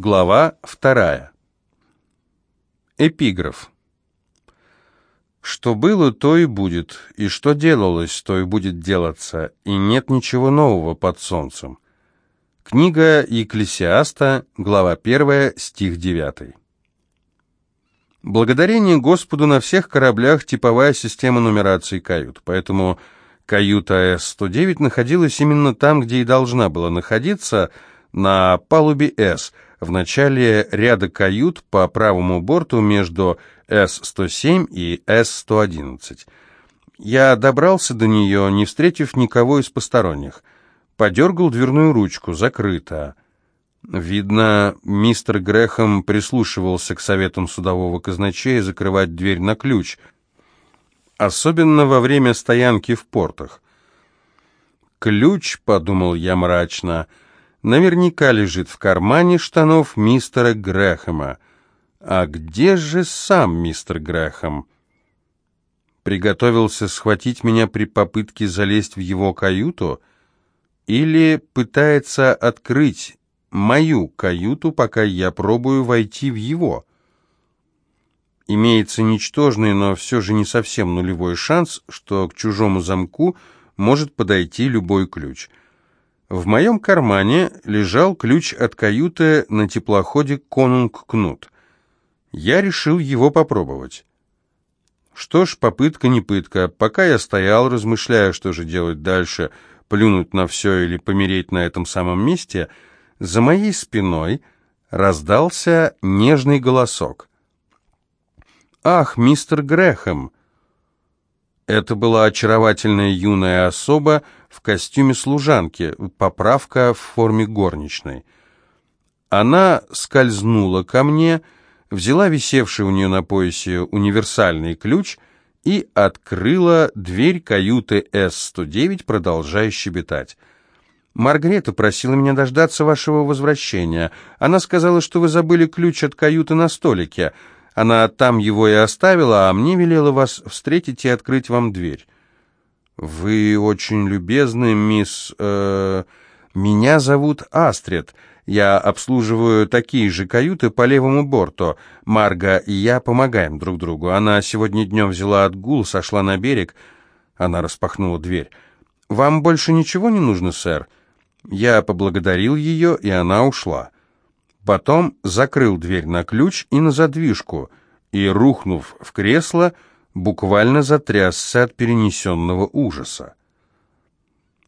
Глава вторая. Эпиграф. Что было, то и будет, и что делалось, то и будет делаться, и нет ничего нового под солнцем. Книга Екклесиаста, глава 1, стих 9. Благодарение Господу на всех кораблях типовая система нумерации кают, поэтому каюта С-109 находилась именно там, где и должна была находиться, на палубе С, в начале ряда кают по правому борту между С-107 и С-111. Я добрался до нее, не встретив никого из посторонних. Подергал дверную ручку, закрыто. Видно, мистер Грехом прислушивался к советам судового казначея закрывать дверь на ключ, особенно во время стоянки в портах. «Ключ», — подумал я мрачно, — «наверняка лежит в кармане штанов мистера Грэхэма. А где же сам мистер Грэхэм?» Приготовился схватить меня при попытке залезть в его каюту — или пытается открыть мою каюту, пока я пробую войти в его. Имеется ничтожный, но все же не совсем нулевой шанс, что к чужому замку может подойти любой ключ. В моем кармане лежал ключ от каюты на теплоходе «Конунг Кнут». Я решил его попробовать. Что ж, попытка не пытка. Пока я стоял, размышляя, что же делать дальше – плюнуть на все или помереть на этом самом месте, за моей спиной раздался нежный голосок. «Ах, мистер Грэхэм!» Это была очаровательная юная особа в костюме служанки, поправка в форме горничной. Она скользнула ко мне, взяла висевший у нее на поясе универсальный ключ и открыла дверь каюты С-109, продолжая щебетать. «Маргарета просила меня дождаться вашего возвращения. Она сказала, что вы забыли ключ от каюты на столике. Она там его и оставила, а мне велела вас встретить и открыть вам дверь». «Вы очень любезны, мисс... Э, меня зовут Астрид. Я обслуживаю такие же каюты по левому борту. Марга и я помогаем друг другу. Она сегодня днем взяла отгул, сошла на берег. Она распахнула дверь. «Вам больше ничего не нужно, сэр?» Я поблагодарил ее, и она ушла. Потом закрыл дверь на ключ и на задвижку, и, рухнув в кресло, буквально затрясся от перенесенного ужаса.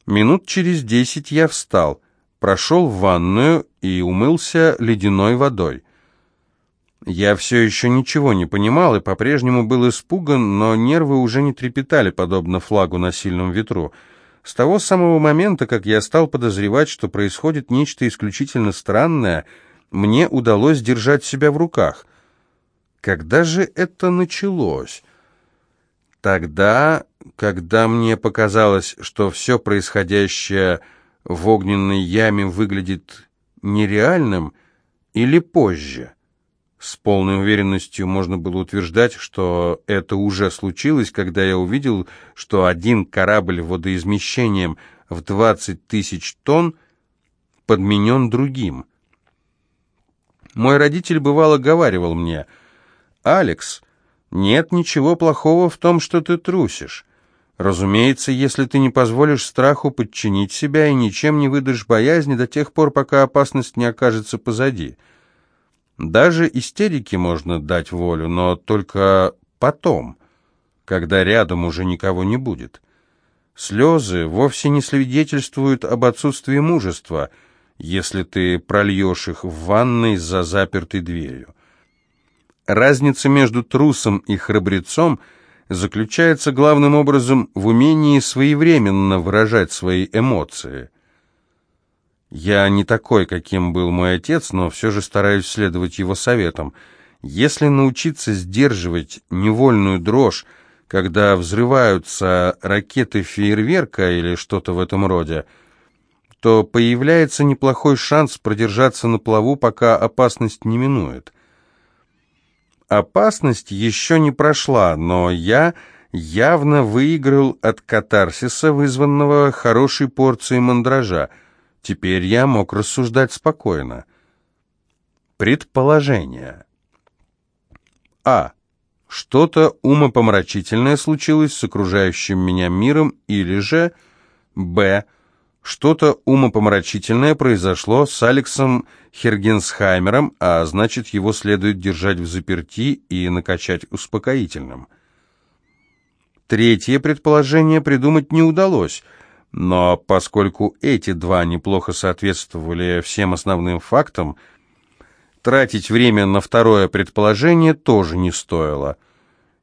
Минут через десять я встал — прошел в ванную и умылся ледяной водой. Я все еще ничего не понимал и по-прежнему был испуган, но нервы уже не трепетали, подобно флагу на сильном ветру. С того самого момента, как я стал подозревать, что происходит нечто исключительно странное, мне удалось держать себя в руках. Когда же это началось? Тогда, когда мне показалось, что все происходящее в огненной яме выглядит нереальным или позже. С полной уверенностью можно было утверждать, что это уже случилось, когда я увидел, что один корабль водоизмещением в 20 тысяч тонн подменен другим. Мой родитель бывало говаривал мне, «Алекс, нет ничего плохого в том, что ты трусишь. Разумеется, если ты не позволишь страху подчинить себя и ничем не выдашь боязни до тех пор, пока опасность не окажется позади. Даже истерике можно дать волю, но только потом, когда рядом уже никого не будет. Слезы вовсе не свидетельствуют об отсутствии мужества, если ты прольешь их в ванной за запертой дверью. Разница между трусом и храбрецом – заключается главным образом в умении своевременно выражать свои эмоции. Я не такой, каким был мой отец, но все же стараюсь следовать его советам. Если научиться сдерживать невольную дрожь, когда взрываются ракеты фейерверка или что-то в этом роде, то появляется неплохой шанс продержаться на плаву, пока опасность не минует. Опасность еще не прошла, но я явно выиграл от катарсиса, вызванного хорошей порцией мандража. Теперь я мог рассуждать спокойно. Предположение. А. Что-то умопомрачительное случилось с окружающим меня миром, или же Б. Что-то умопомрачительное произошло с Алексом Хергенсхаймером, а значит, его следует держать в заперти и накачать успокоительным. Третье предположение придумать не удалось, но поскольку эти два неплохо соответствовали всем основным фактам, Тратить время на второе предположение тоже не стоило.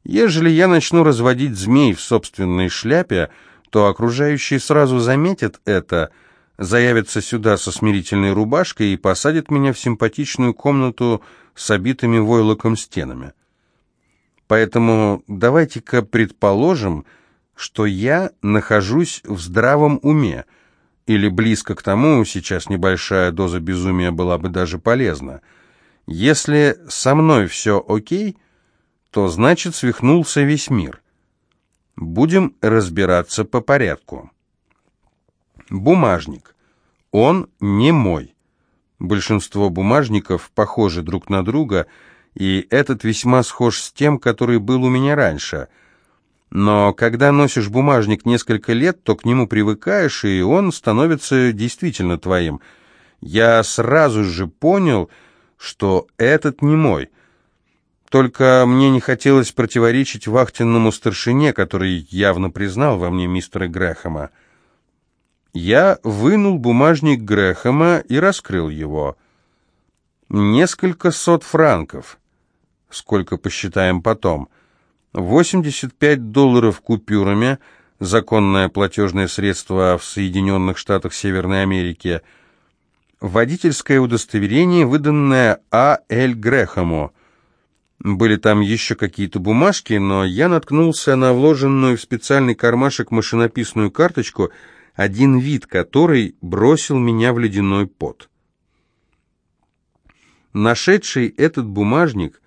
Ежели я начну разводить змей в собственной шляпе, то окружающие сразу заметят это, заявятся сюда со смирительной рубашкой и посадят меня в симпатичную комнату с обитыми войлоком стенами. Поэтому давайте-ка предположим, что я нахожусь в здравом уме, или близко к тому, сейчас небольшая доза безумия была бы даже полезна – если со мной все окей, то значит свихнулся весь мир. Будем разбираться по порядку. Бумажник. Он не мой. Большинство бумажников похожи друг на друга, и этот весьма схож с тем, который был у меня раньше. Но когда носишь бумажник несколько лет, то к нему привыкаешь, и он становится действительно твоим. Я сразу же понял, что этот не мой. Только мне не хотелось противоречить вахтенному старшине, который явно признал во мне мистера Грэхэма. Я вынул бумажник Грэхэма и раскрыл его. Несколько сот франков. Сколько посчитаем потом. 85 долларов купюрами, законное платежное средство в Соединенных Штатах Северной Америки – водительское удостоверение, выданное А. Эль Грехому. Были там еще какие-то бумажки, но я наткнулся на вложенную в специальный кармашек машинописную карточку, один вид которой бросил меня в ледяной пот. Нашедший этот бумажник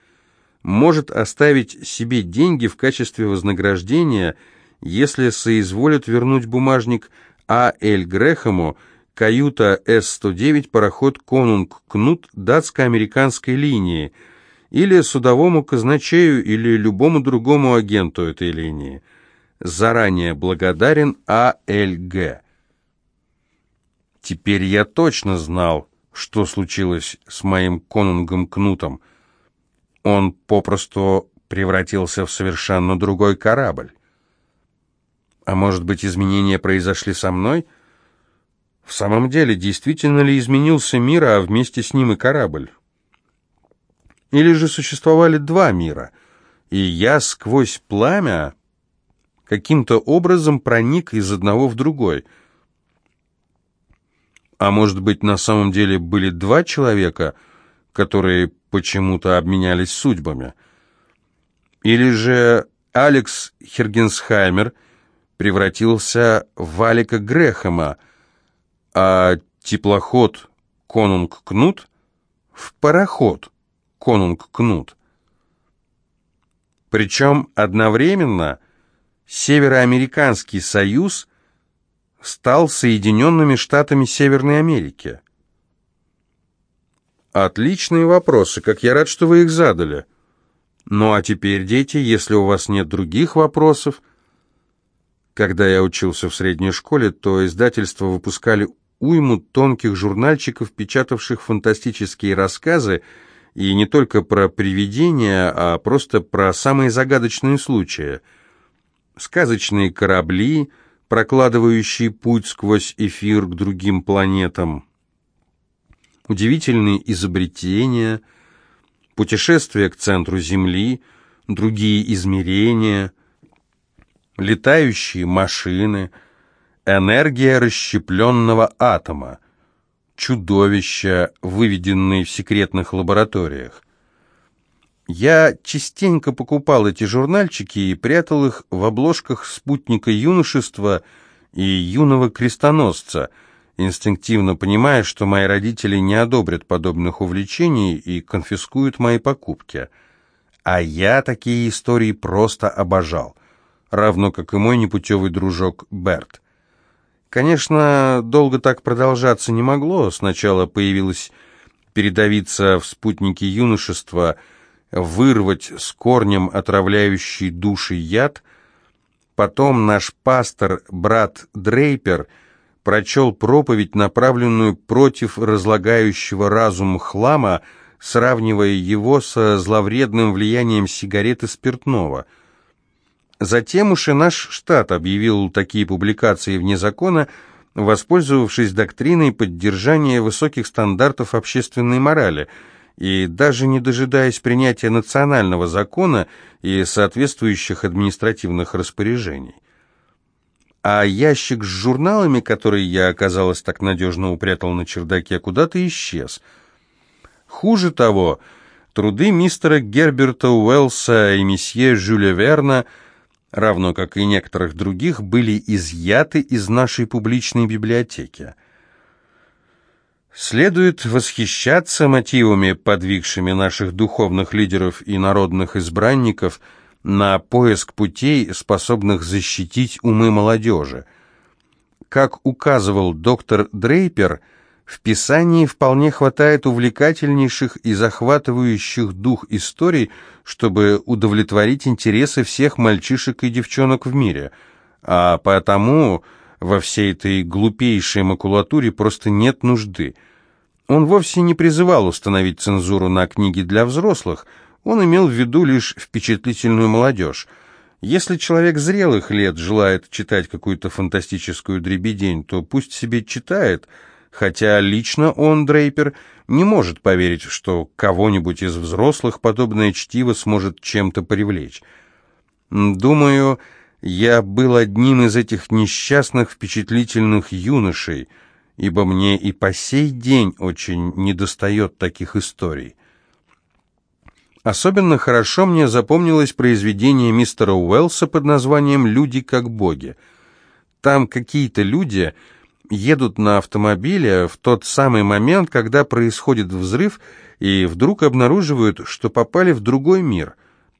может оставить себе деньги в качестве вознаграждения, если соизволит вернуть бумажник А. Эль Грехому – каюта С-109, пароход «Конунг Кнут» датско-американской линии, или судовому казначею, или любому другому агенту этой линии. Заранее благодарен А.Л.Г. Теперь я точно знал, что случилось с моим конунгом Кнутом. Он попросту превратился в совершенно другой корабль. А может быть, изменения произошли со мной — в самом деле, действительно ли изменился мир, а вместе с ним и корабль? Или же существовали два мира, и я сквозь пламя каким-то образом проник из одного в другой? А может быть, на самом деле были два человека, которые почему-то обменялись судьбами? Или же Алекс Хергенсхаймер превратился в Алика Грехема, а теплоход «Конунг Кнут» в пароход «Конунг Кнут». Причем одновременно Североамериканский союз стал Соединенными Штатами Северной Америки. Отличные вопросы, как я рад, что вы их задали. Ну а теперь, дети, если у вас нет других вопросов... Когда я учился в средней школе, то издательства выпускали уйму тонких журнальчиков, печатавших фантастические рассказы, и не только про привидения, а просто про самые загадочные случаи. Сказочные корабли, прокладывающие путь сквозь эфир к другим планетам, удивительные изобретения, путешествия к центру Земли, другие измерения, летающие машины — Энергия расщепленного атома. Чудовища, выведенные в секретных лабораториях. Я частенько покупал эти журнальчики и прятал их в обложках спутника юношества и юного крестоносца, инстинктивно понимая, что мои родители не одобрят подобных увлечений и конфискуют мои покупки. А я такие истории просто обожал, равно как и мой непутевый дружок Берт. Конечно, долго так продолжаться не могло. Сначала появилась передавиться в спутники юношества, вырвать с корнем отравляющий души яд. Потом наш пастор, брат Дрейпер, прочел проповедь, направленную против разлагающего разум хлама, сравнивая его со зловредным влиянием сигарет и спиртного. Затем уж и наш штат объявил такие публикации вне закона, воспользовавшись доктриной поддержания высоких стандартов общественной морали и даже не дожидаясь принятия национального закона и соответствующих административных распоряжений. А ящик с журналами, который я, оказалось, так надежно упрятал на чердаке, куда-то исчез. Хуже того, труды мистера Герберта Уэллса и месье Жюля Верна – равно как и некоторых других, были изъяты из нашей публичной библиотеки. Следует восхищаться мотивами, подвигшими наших духовных лидеров и народных избранников на поиск путей, способных защитить умы молодежи. Как указывал доктор Дрейпер, в Писании вполне хватает увлекательнейших и захватывающих дух историй, чтобы удовлетворить интересы всех мальчишек и девчонок в мире, а потому во всей этой глупейшей макулатуре просто нет нужды. Он вовсе не призывал установить цензуру на книги для взрослых, он имел в виду лишь впечатлительную молодежь. Если человек зрелых лет желает читать какую-то фантастическую дребедень, то пусть себе читает – хотя лично он, Дрейпер, не может поверить, что кого-нибудь из взрослых подобное чтиво сможет чем-то привлечь. Думаю, я был одним из этих несчастных впечатлительных юношей, ибо мне и по сей день очень недостает таких историй. Особенно хорошо мне запомнилось произведение мистера Уэллса под названием «Люди как боги». Там какие-то люди едут на автомобиле в тот самый момент, когда происходит взрыв, и вдруг обнаруживают, что попали в другой мир,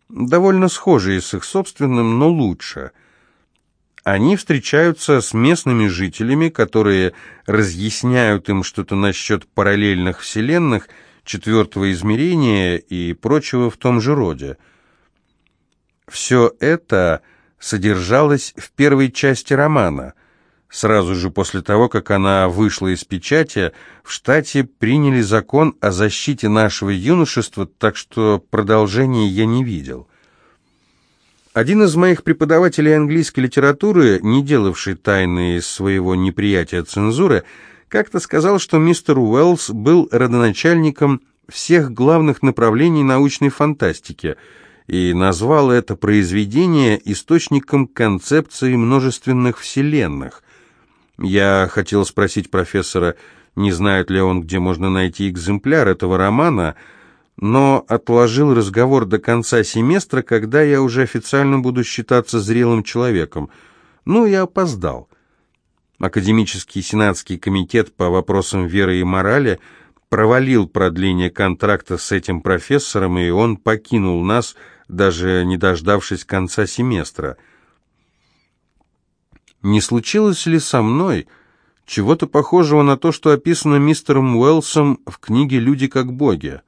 довольно схожий с их собственным, но лучше. Они встречаются с местными жителями, которые разъясняют им что-то насчет параллельных вселенных, четвертого измерения и прочего в том же роде. Все это содержалось в первой части романа – Сразу же после того, как она вышла из печати, в штате приняли закон о защите нашего юношества, так что продолжения я не видел. Один из моих преподавателей английской литературы, не делавший тайны из своего неприятия цензуры, как-то сказал, что мистер Уэллс был родоначальником всех главных направлений научной фантастики и назвал это произведение источником концепции множественных вселенных – я хотел спросить профессора, не знает ли он, где можно найти экземпляр этого романа, но отложил разговор до конца семестра, когда я уже официально буду считаться зрелым человеком. Ну, я опоздал. Академический сенатский комитет по вопросам веры и морали провалил продление контракта с этим профессором, и он покинул нас, даже не дождавшись конца семестра. Не случилось ли со мной чего-то похожего на то, что описано мистером Уэллсом в книге «Люди как боги»?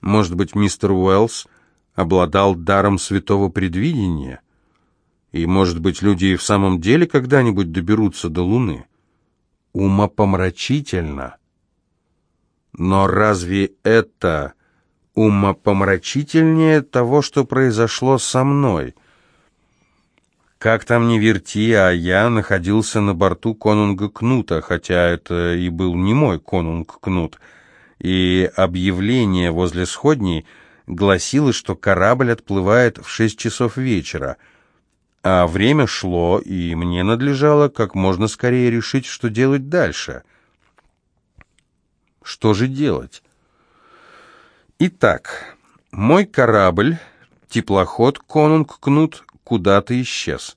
Может быть, мистер Уэллс обладал даром святого предвидения? И, может быть, люди и в самом деле когда-нибудь доберутся до Луны? Умопомрачительно. Но разве это умопомрачительнее того, что произошло со мной — как там ни верти, а я находился на борту конунга Кнута, хотя это и был не мой конунг Кнут. И объявление возле сходней гласило, что корабль отплывает в шесть часов вечера. А время шло, и мне надлежало как можно скорее решить, что делать дальше. Что же делать? Итак, мой корабль, теплоход «Конунг Кнут», куда-то исчез.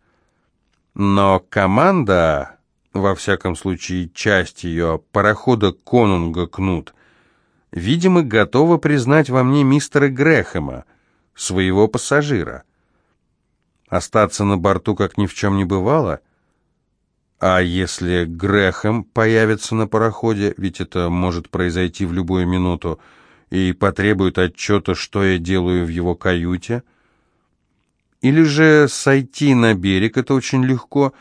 Но команда, во всяком случае часть ее, парохода «Конунга Кнут», видимо, готова признать во мне мистера Грэхэма, своего пассажира. Остаться на борту, как ни в чем не бывало? А если Грэхэм появится на пароходе, ведь это может произойти в любую минуту, и потребует отчета, что я делаю в его каюте? Или же сойти на берег, это очень легко,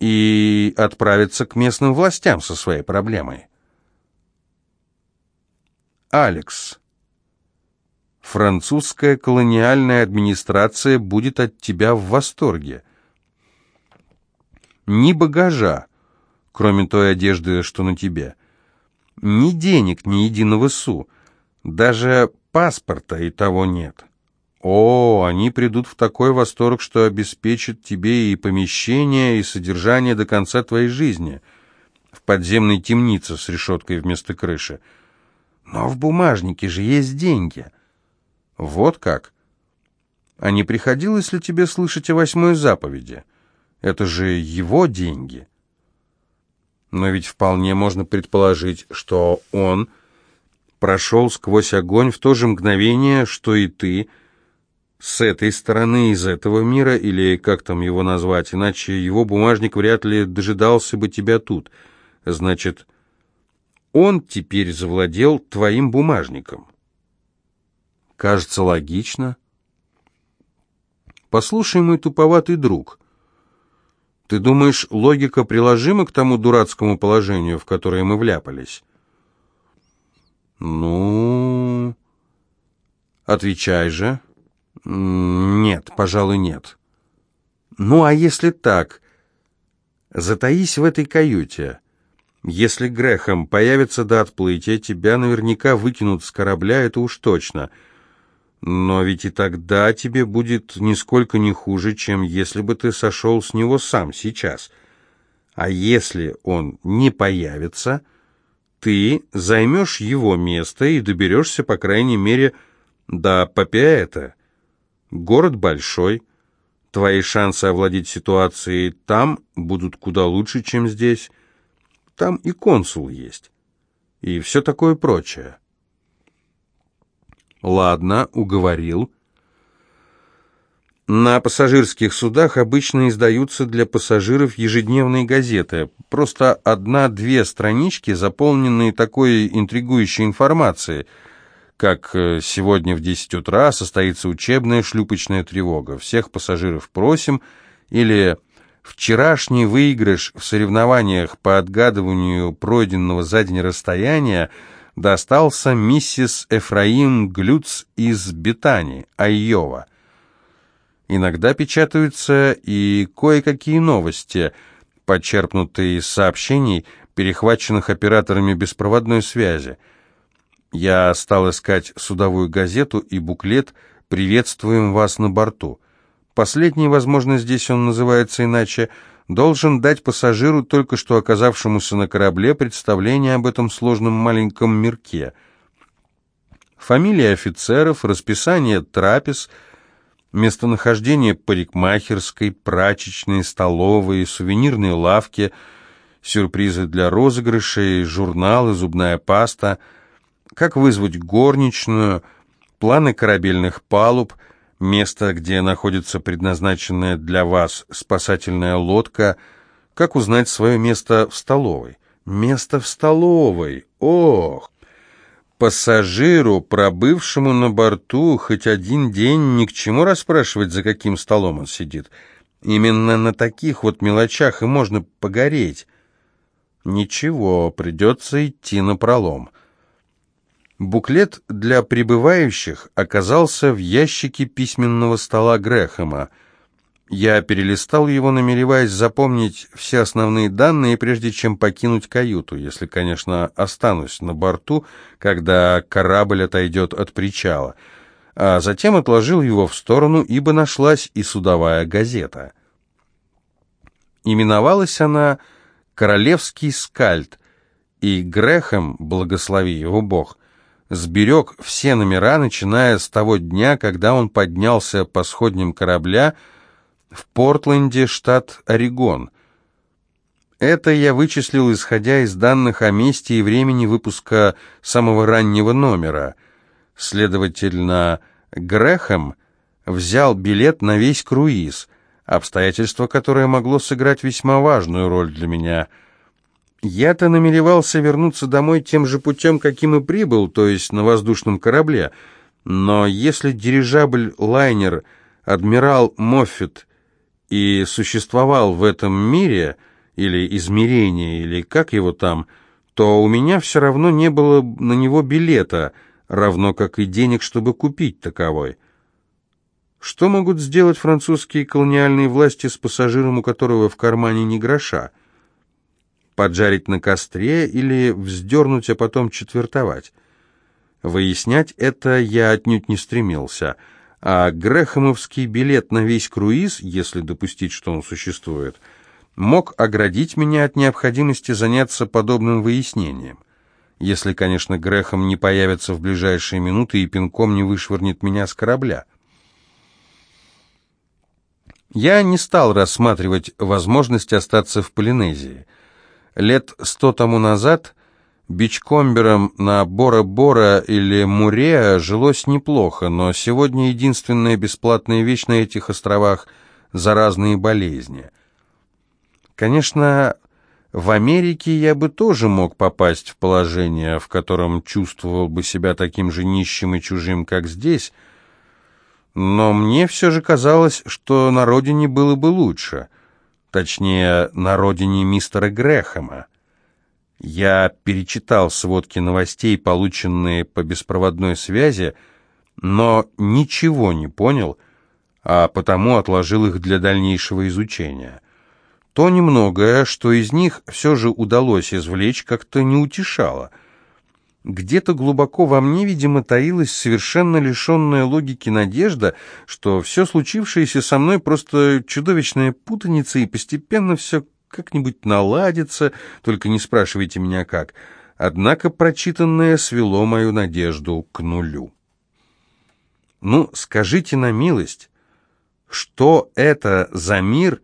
и отправиться к местным властям со своей проблемой? Алекс. Французская колониальная администрация будет от тебя в восторге ни багажа, кроме той одежды, что на тебе, ни денег, ни единого су, даже паспорта и того нет. О, они придут в такой восторг, что обеспечат тебе и помещение, и содержание до конца твоей жизни. В подземной темнице с решеткой вместо крыши. Но в бумажнике же есть деньги. Вот как. А не приходилось ли тебе слышать о восьмой заповеди? Это же его деньги. Но ведь вполне можно предположить, что он прошел сквозь огонь в то же мгновение, что и ты, с этой стороны, из этого мира, или как там его назвать, иначе его бумажник вряд ли дожидался бы тебя тут. Значит, он теперь завладел твоим бумажником. Кажется, логично. Послушай, мой туповатый друг, ты думаешь, логика приложима к тому дурацкому положению, в которое мы вляпались? Ну... Отвечай же. Нет, пожалуй, нет. Ну, а если так? Затаись в этой каюте. Если Грехом появится до отплытия, тебя наверняка выкинут с корабля, это уж точно — но ведь и тогда тебе будет нисколько не хуже, чем если бы ты сошел с него сам сейчас. А если он не появится, ты займешь его место и доберешься, по крайней мере, до Папиэта. Город большой, твои шансы овладеть ситуацией там будут куда лучше, чем здесь. Там и консул есть, и все такое прочее. Ладно, уговорил. На пассажирских судах обычно издаются для пассажиров ежедневные газеты. Просто одна-две странички, заполненные такой интригующей информацией, как э, сегодня в 10 утра состоится учебная шлюпочная тревога. Всех пассажиров просим, или вчерашний выигрыш в соревнованиях по отгадыванию пройденного за день расстояния – достался миссис Эфраим Глюц из Бетани, Айова. Иногда печатаются и кое-какие новости, подчерпнутые из сообщений, перехваченных операторами беспроводной связи. Я стал искать судовую газету и буклет «Приветствуем вас на борту». Последний, возможно, здесь он называется иначе – должен дать пассажиру, только что оказавшемуся на корабле, представление об этом сложном маленьком мирке. Фамилии офицеров, расписание трапез, местонахождение парикмахерской, прачечной, столовой, сувенирной лавки, сюрпризы для розыгрышей, журналы, зубная паста, как вызвать горничную, планы корабельных палуб — место, где находится предназначенная для вас спасательная лодка, как узнать свое место в столовой. Место в столовой. Ох! Пассажиру, пробывшему на борту хоть один день, ни к чему расспрашивать, за каким столом он сидит. Именно на таких вот мелочах и можно погореть. Ничего, придется идти на пролом. Буклет для прибывающих оказался в ящике письменного стола Грэхэма. Я перелистал его, намереваясь запомнить все основные данные, прежде чем покинуть каюту, если, конечно, останусь на борту, когда корабль отойдет от причала. А затем отложил его в сторону, ибо нашлась и судовая газета. Именовалась она «Королевский скальд», и Грэхэм, благослови его Бог, сберег все номера, начиная с того дня, когда он поднялся по сходням корабля в Портленде, штат Орегон. Это я вычислил, исходя из данных о месте и времени выпуска самого раннего номера. Следовательно, Грэхэм взял билет на весь круиз, обстоятельство, которое могло сыграть весьма важную роль для меня. Я-то намеревался вернуться домой тем же путем, каким и прибыл, то есть на воздушном корабле. Но если дирижабль-лайнер «Адмирал Моффит» и существовал в этом мире, или измерении, или как его там, то у меня все равно не было на него билета, равно как и денег, чтобы купить таковой. Что могут сделать французские колониальные власти с пассажиром, у которого в кармане ни гроша? Поджарить на костре или вздернуть, а потом четвертовать? Выяснять это я отнюдь не стремился, а Грэхэмовский билет на весь круиз, если допустить, что он существует, мог оградить меня от необходимости заняться подобным выяснением. Если, конечно, Грэхэм не появится в ближайшие минуты и пинком не вышвырнет меня с корабля. Я не стал рассматривать возможность остаться в Полинезии. Лет сто тому назад бичкомберам на Бора-Бора или Муреа жилось неплохо, но сегодня единственная бесплатная вещь на этих островах – заразные болезни. Конечно, в Америке я бы тоже мог попасть в положение, в котором чувствовал бы себя таким же нищим и чужим, как здесь – но мне все же казалось, что на родине было бы лучше. Точнее, на родине мистера Грэхэма. Я перечитал сводки новостей, полученные по беспроводной связи, но ничего не понял, а потому отложил их для дальнейшего изучения. То немногое, что из них все же удалось извлечь, как-то не утешало — где-то глубоко во мне, видимо, таилась совершенно лишенная логики надежда, что все случившееся со мной просто чудовищная путаница, и постепенно все как-нибудь наладится, только не спрашивайте меня как. Однако прочитанное свело мою надежду к нулю. Ну, скажите на милость, что это за мир,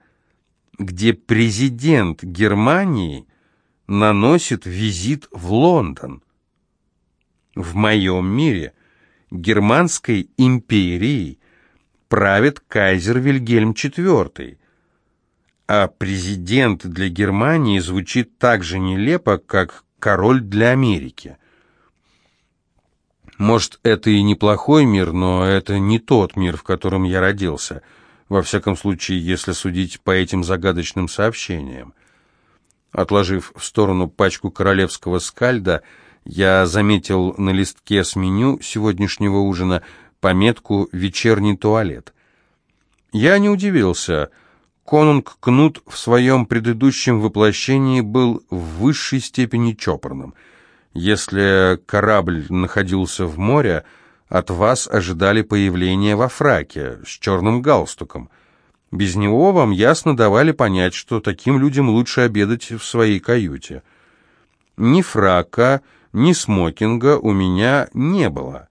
где президент Германии наносит визит в Лондон? В моем мире, германской империей, правит кайзер Вильгельм IV, а президент для Германии звучит так же нелепо, как король для Америки. Может, это и неплохой мир, но это не тот мир, в котором я родился, во всяком случае, если судить по этим загадочным сообщениям. Отложив в сторону пачку королевского скальда, я заметил на листке с меню сегодняшнего ужина пометку «Вечерний туалет». Я не удивился. Конунг Кнут в своем предыдущем воплощении был в высшей степени чопорным. Если корабль находился в море, от вас ожидали появления во фраке с черным галстуком. Без него вам ясно давали понять, что таким людям лучше обедать в своей каюте. Ни фрака, ни смокинга у меня не было.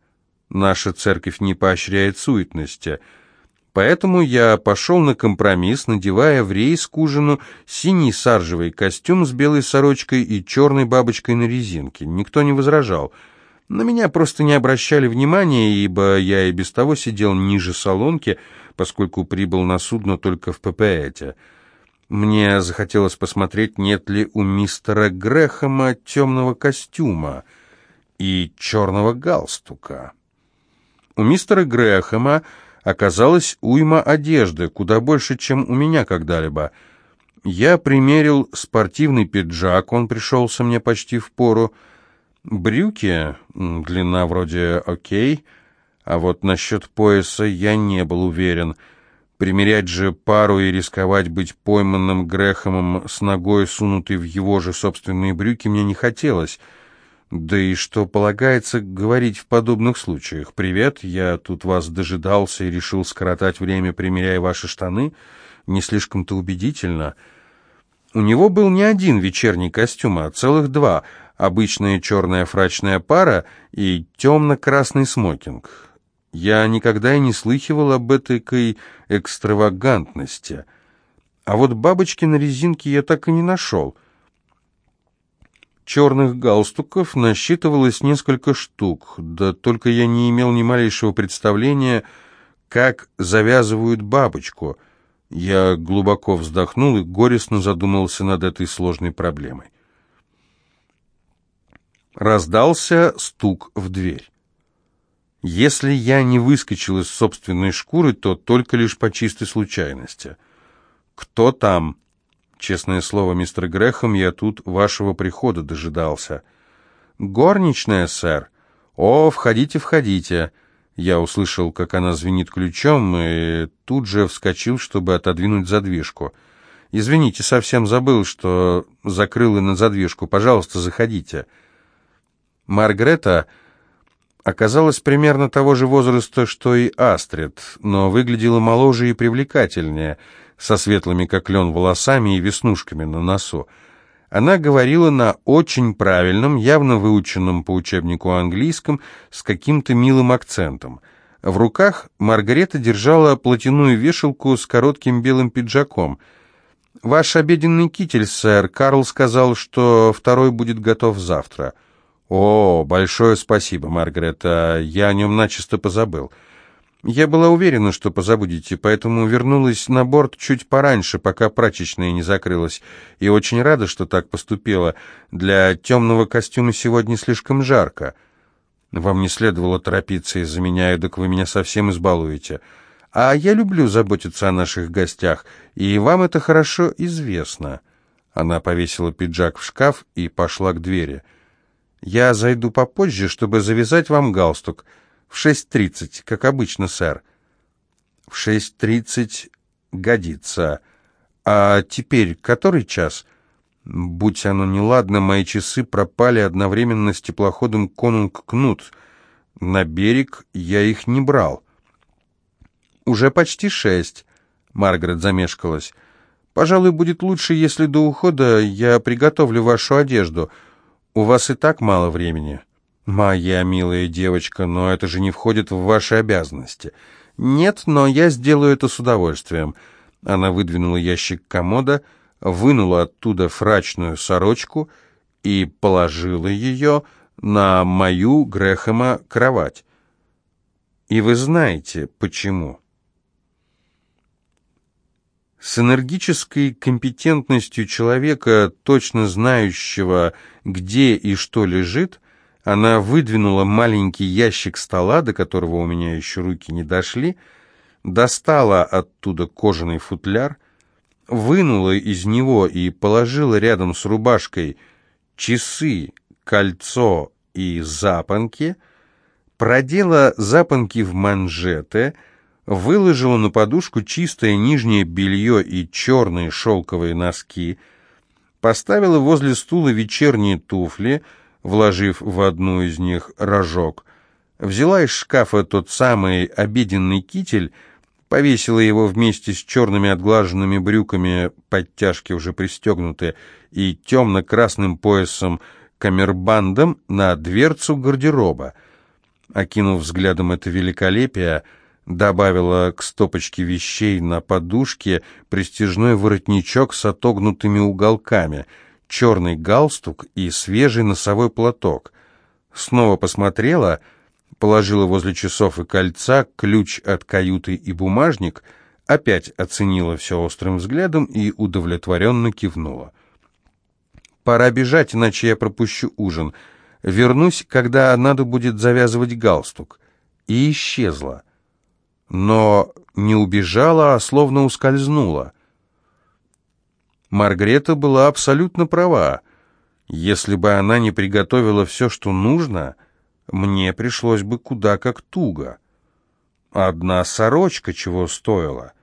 Наша церковь не поощряет суетности. Поэтому я пошел на компромисс, надевая в рейс к ужину синий саржевый костюм с белой сорочкой и черной бабочкой на резинке. Никто не возражал. На меня просто не обращали внимания, ибо я и без того сидел ниже салонки, поскольку прибыл на судно только в ППЭте. Мне захотелось посмотреть, нет ли у мистера Грэхэма темного костюма и черного галстука. У мистера Грэхэма оказалось уйма одежды, куда больше, чем у меня когда-либо. Я примерил спортивный пиджак, он пришелся мне почти в пору. Брюки, длина вроде окей, а вот насчет пояса я не был уверен — Примерять же пару и рисковать быть пойманным Грэхэмом с ногой, сунутой в его же собственные брюки, мне не хотелось. Да и что полагается говорить в подобных случаях? «Привет, я тут вас дожидался и решил скоротать время, примеряя ваши штаны?» Не слишком-то убедительно. У него был не один вечерний костюм, а целых два. Обычная черная фрачная пара и темно-красный смокинг. Я никогда и не слыхивал об этой экстравагантности. А вот бабочки на резинке я так и не нашел. Черных галстуков насчитывалось несколько штук, да только я не имел ни малейшего представления, как завязывают бабочку. Я глубоко вздохнул и горестно задумался над этой сложной проблемой. Раздался стук в дверь. Если я не выскочил из собственной шкуры, то только лишь по чистой случайности. «Кто там?» «Честное слово, мистер Грехом, я тут вашего прихода дожидался». «Горничная, сэр». «О, входите, входите». Я услышал, как она звенит ключом, и тут же вскочил, чтобы отодвинуть задвижку. «Извините, совсем забыл, что закрыл и на задвижку. Пожалуйста, заходите». Маргарета оказалась примерно того же возраста, что и Астрид, но выглядела моложе и привлекательнее, со светлыми, как лен, волосами и веснушками на носу. Она говорила на очень правильном, явно выученном по учебнику английском, с каким-то милым акцентом. В руках Маргарета держала платяную вешалку с коротким белым пиджаком. «Ваш обеденный китель, сэр. Карл сказал, что второй будет готов завтра». «О, большое спасибо, Маргарета. Я о нем начисто позабыл». Я была уверена, что позабудете, поэтому вернулась на борт чуть пораньше, пока прачечная не закрылась, и очень рада, что так поступила. Для темного костюма сегодня слишком жарко. Вам не следовало торопиться из-за меня, эдак вы меня совсем избалуете. А я люблю заботиться о наших гостях, и вам это хорошо известно». Она повесила пиджак в шкаф и пошла к двери. «Я зайду попозже, чтобы завязать вам галстук». «В шесть тридцать, как обычно, сэр». «В шесть тридцать годится. А теперь который час?» Будь оно неладно, мои часы пропали одновременно с теплоходом «Конунг Кнут». На берег я их не брал. «Уже почти шесть», — Маргарет замешкалась. «Пожалуй, будет лучше, если до ухода я приготовлю вашу одежду. У вас и так мало времени». «Моя милая девочка, но это же не входит в ваши обязанности». «Нет, но я сделаю это с удовольствием». Она выдвинула ящик комода, вынула оттуда фрачную сорочку и положила ее на мою Грэхэма кровать. И вы знаете, почему. С энергической компетентностью человека, точно знающего, где и что лежит, она выдвинула маленький ящик стола, до которого у меня еще руки не дошли, достала оттуда кожаный футляр, вынула из него и положила рядом с рубашкой часы, кольцо и запонки, продела запонки в манжеты, выложила на подушку чистое нижнее белье и черные шелковые носки, поставила возле стула вечерние туфли — вложив в одну из них рожок. Взяла из шкафа тот самый обеденный китель, повесила его вместе с черными отглаженными брюками, подтяжки уже пристегнуты, и темно-красным поясом камербандом на дверцу гардероба. Окинув взглядом это великолепие, добавила к стопочке вещей на подушке престижной воротничок с отогнутыми уголками — черный галстук и свежий носовой платок. Снова посмотрела, положила возле часов и кольца ключ от каюты и бумажник, опять оценила все острым взглядом и удовлетворенно кивнула. «Пора бежать, иначе я пропущу ужин. Вернусь, когда надо будет завязывать галстук». И исчезла. Но не убежала, а словно ускользнула. Маргарета была абсолютно права. Если бы она не приготовила все, что нужно, мне пришлось бы куда как туго. Одна сорочка чего стоила.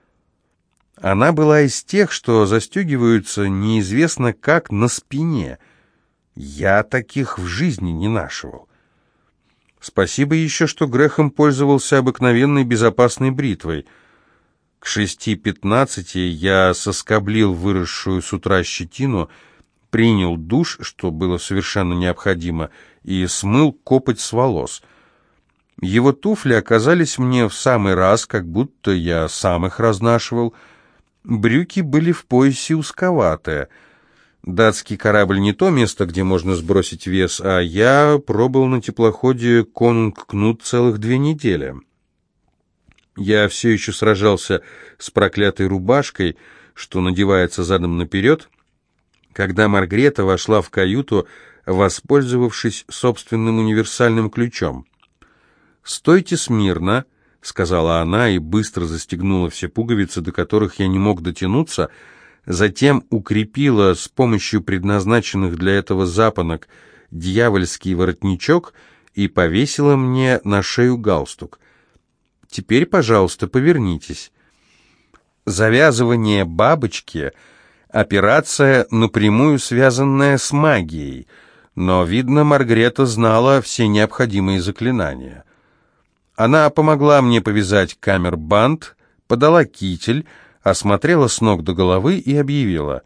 Она была из тех, что застегиваются неизвестно как на спине. Я таких в жизни не нашивал. Спасибо еще, что Грехом пользовался обыкновенной безопасной бритвой — к шести пятнадцати я соскоблил выросшую с утра щетину, принял душ, что было совершенно необходимо, и смыл копоть с волос. Его туфли оказались мне в самый раз, как будто я сам их разнашивал. Брюки были в поясе узковатые. Датский корабль не то место, где можно сбросить вес, а я пробыл на теплоходе «Конунг Кнут» целых две недели. Я все еще сражался с проклятой рубашкой, что надевается задом наперед, когда Маргрета вошла в каюту, воспользовавшись собственным универсальным ключом. «Стойте смирно», — сказала она и быстро застегнула все пуговицы, до которых я не мог дотянуться, затем укрепила с помощью предназначенных для этого запонок дьявольский воротничок и повесила мне на шею галстук. «Теперь, пожалуйста, повернитесь». Завязывание бабочки — операция, напрямую связанная с магией, но, видно, Маргрета знала все необходимые заклинания. Она помогла мне повязать камер-бант, подала китель, осмотрела с ног до головы и объявила.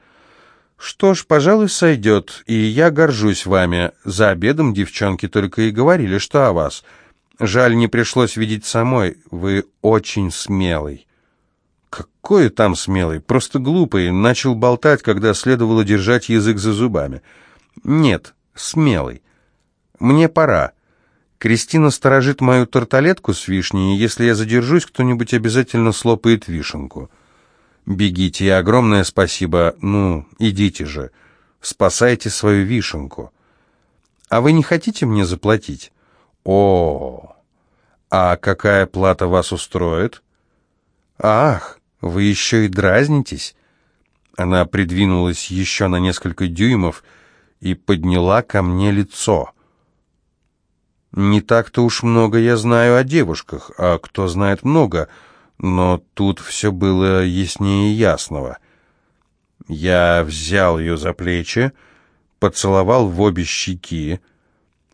«Что ж, пожалуй, сойдет, и я горжусь вами. За обедом девчонки только и говорили, что о вас. Жаль, не пришлось видеть самой. Вы очень смелый». «Какой там смелый? Просто глупый. Начал болтать, когда следовало держать язык за зубами». «Нет, смелый. Мне пора. Кристина сторожит мою тарталетку с вишней, и если я задержусь, кто-нибудь обязательно слопает вишенку». «Бегите, и огромное спасибо. Ну, идите же. Спасайте свою вишенку». «А вы не хотите мне заплатить?» «О, а какая плата вас устроит?» «Ах, вы еще и дразнитесь?» Она придвинулась еще на несколько дюймов и подняла ко мне лицо. «Не так-то уж много я знаю о девушках, а кто знает много...» но тут все было яснее ясного. Я взял ее за плечи, поцеловал в обе щеки,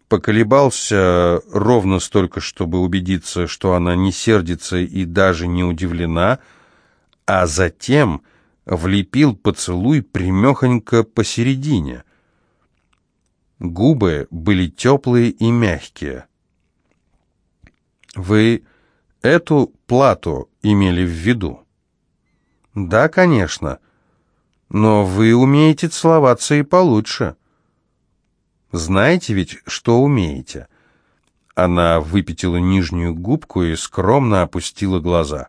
поколебался ровно столько, чтобы убедиться, что она не сердится и даже не удивлена, а затем влепил поцелуй примехонько посередине. Губы были теплые и мягкие. «Вы эту плату имели в виду? Да, конечно. Но вы умеете целоваться и получше. Знаете ведь, что умеете? Она выпятила нижнюю губку и скромно опустила глаза.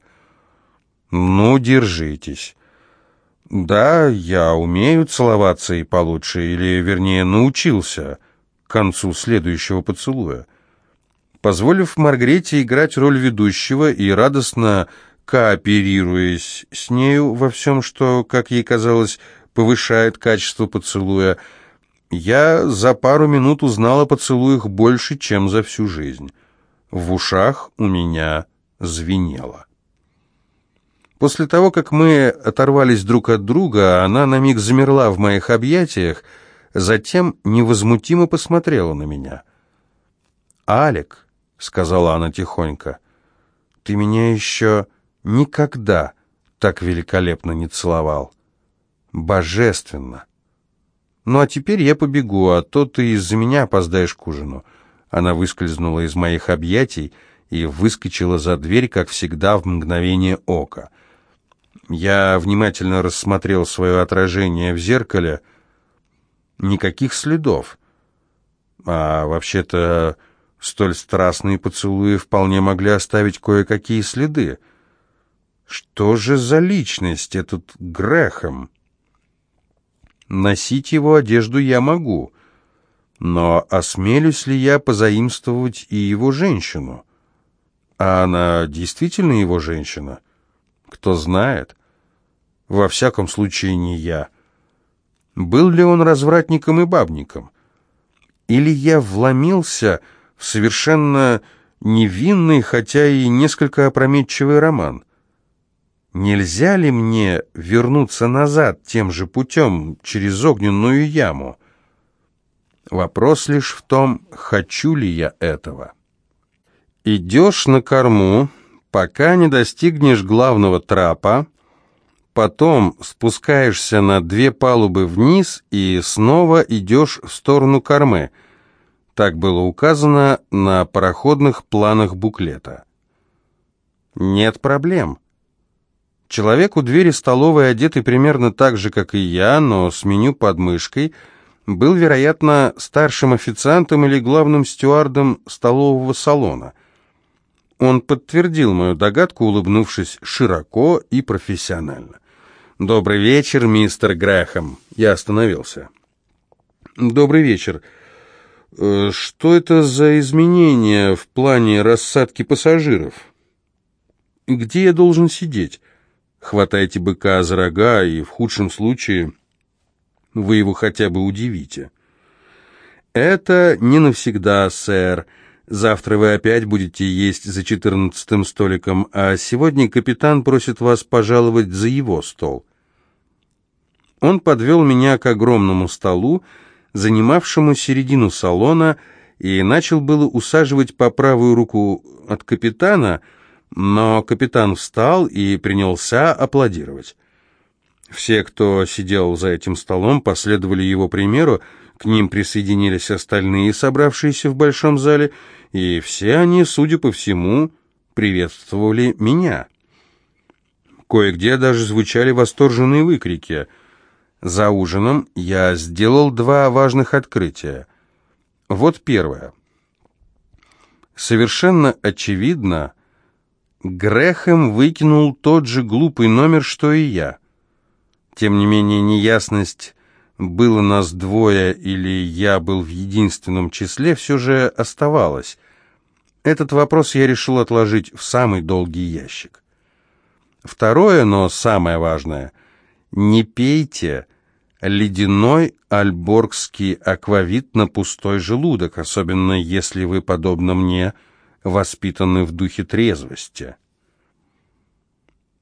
Ну, держитесь. Да, я умею целоваться и получше, или, вернее, научился к концу следующего поцелуя позволив Маргрете играть роль ведущего и радостно кооперируясь с нею во всем, что, как ей казалось, повышает качество поцелуя, я за пару минут узнал о поцелуях больше, чем за всю жизнь. В ушах у меня звенело. После того, как мы оторвались друг от друга, она на миг замерла в моих объятиях, затем невозмутимо посмотрела на меня. «Алек», — сказала она тихонько. «Ты меня еще никогда так великолепно не целовал. Божественно! Ну а теперь я побегу, а то ты из-за меня опоздаешь к ужину». Она выскользнула из моих объятий и выскочила за дверь, как всегда, в мгновение ока. Я внимательно рассмотрел свое отражение в зеркале. Никаких следов. А вообще-то Столь страстные поцелуи вполне могли оставить кое-какие следы. Что же за личность этот Грехом? Носить его одежду я могу, но осмелюсь ли я позаимствовать и его женщину? А она действительно его женщина? Кто знает? Во всяком случае, не я. Был ли он развратником и бабником? Или я вломился совершенно невинный, хотя и несколько опрометчивый роман. Нельзя ли мне вернуться назад тем же путем, через огненную яму? Вопрос лишь в том, хочу ли я этого. Идешь на корму, пока не достигнешь главного трапа, потом спускаешься на две палубы вниз и снова идешь в сторону кормы – так было указано на пароходных планах буклета. Нет проблем. Человек у двери столовой, одетый примерно так же, как и я, но с меню под мышкой, был, вероятно, старшим официантом или главным стюардом столового салона. Он подтвердил мою догадку, улыбнувшись широко и профессионально. «Добрый вечер, мистер Грэхэм». Я остановился. «Добрый вечер. Э, что это за изменения в плане рассадки пассажиров? Где я должен сидеть? Хватайте быка за рога, и в худшем случае вы его хотя бы удивите». «Это не навсегда, сэр. Завтра вы опять будете есть за четырнадцатым столиком, а сегодня капитан просит вас пожаловать за его стол». Он подвел меня к огромному столу, занимавшему середину салона, и начал было усаживать по правую руку от капитана, но капитан встал и принялся аплодировать. Все, кто сидел за этим столом, последовали его примеру, к ним присоединились остальные, собравшиеся в большом зале, и все они, судя по всему, приветствовали меня. Кое-где даже звучали восторженные выкрики. За ужином я сделал два важных открытия. Вот первое. Совершенно очевидно, Грехем выкинул тот же глупый номер, что и я. Тем не менее, неясность было нас двое или я был в единственном числе, все же оставалось. Этот вопрос я решил отложить в самый долгий ящик. Второе, но самое важное, не пейте ледяной альборгский аквавит на пустой желудок, особенно если вы, подобно мне, воспитаны в духе трезвости.